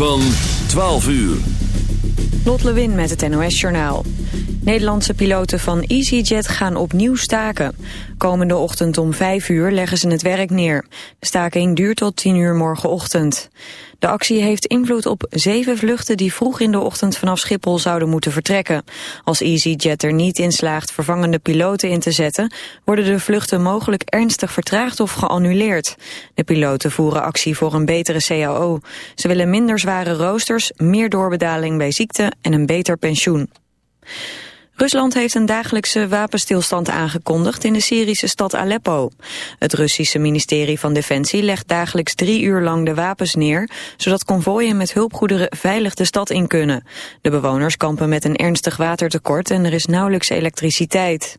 Van 12 uur. Lot Lewin met het NOS Journaal. Nederlandse piloten van EasyJet gaan opnieuw staken. Komende ochtend om 5 uur leggen ze het werk neer. De staking duurt tot 10 uur morgenochtend. De actie heeft invloed op zeven vluchten die vroeg in de ochtend vanaf Schiphol zouden moeten vertrekken. Als EasyJet er niet in slaagt vervangende piloten in te zetten, worden de vluchten mogelijk ernstig vertraagd of geannuleerd. De piloten voeren actie voor een betere CAO. Ze willen minder zware roosters, meer doorbetaling bij ziekte en een beter pensioen. Rusland heeft een dagelijkse wapenstilstand aangekondigd in de Syrische stad Aleppo. Het Russische ministerie van Defensie legt dagelijks drie uur lang de wapens neer, zodat konvooien met hulpgoederen veilig de stad in kunnen. De bewoners kampen met een ernstig watertekort en er is nauwelijks elektriciteit.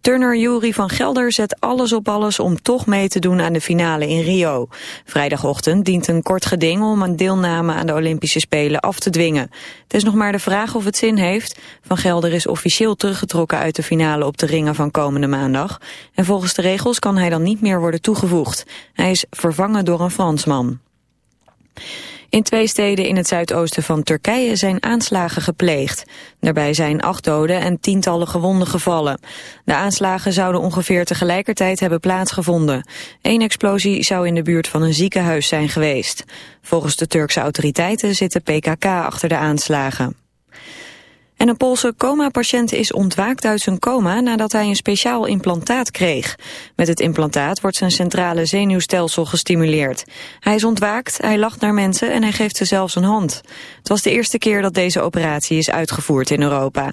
Turner Jury van Gelder zet alles op alles om toch mee te doen aan de finale in Rio. Vrijdagochtend dient een kort geding om een deelname aan de Olympische Spelen af te dwingen. Het is nog maar de vraag of het zin heeft. Van Gelder is officieel teruggetrokken uit de finale op de ringen van komende maandag. En volgens de regels kan hij dan niet meer worden toegevoegd. Hij is vervangen door een Fransman. In twee steden in het zuidoosten van Turkije zijn aanslagen gepleegd. Daarbij zijn acht doden en tientallen gewonden gevallen. De aanslagen zouden ongeveer tegelijkertijd hebben plaatsgevonden. Eén explosie zou in de buurt van een ziekenhuis zijn geweest. Volgens de Turkse autoriteiten zit de PKK achter de aanslagen. En een Poolse coma-patiënt is ontwaakt uit zijn coma nadat hij een speciaal implantaat kreeg. Met het implantaat wordt zijn centrale zenuwstelsel gestimuleerd. Hij is ontwaakt, hij lacht naar mensen en hij geeft ze zelfs een hand. Het was de eerste keer dat deze operatie is uitgevoerd in Europa.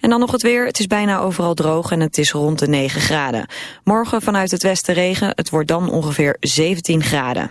En dan nog het weer. Het is bijna overal droog en het is rond de 9 graden. Morgen vanuit het westen regen. Het wordt dan ongeveer 17 graden.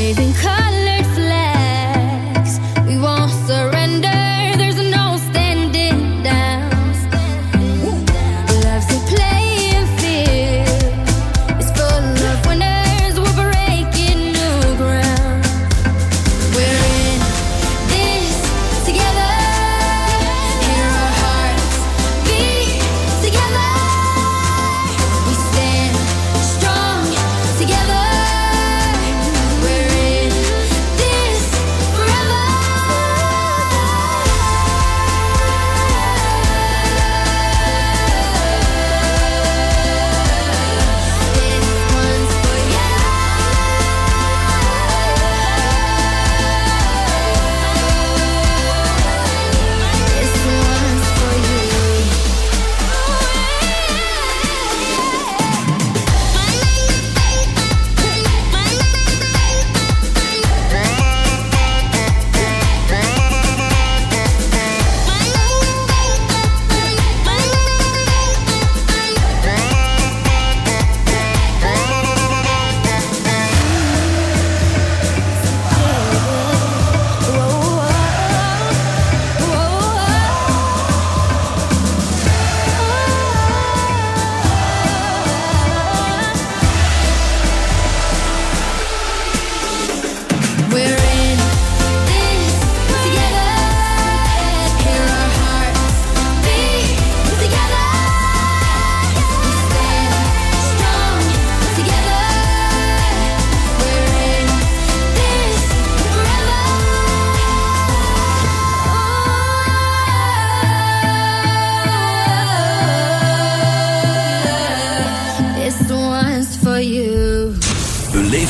waving colors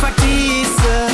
fakiesın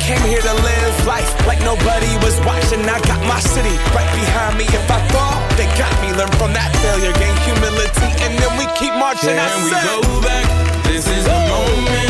Came here to live life like nobody was watching. I got my city right behind me. If I fall, they got me. Learn from that failure, gain humility, and then we keep marching. I Can we go back? This is the moment.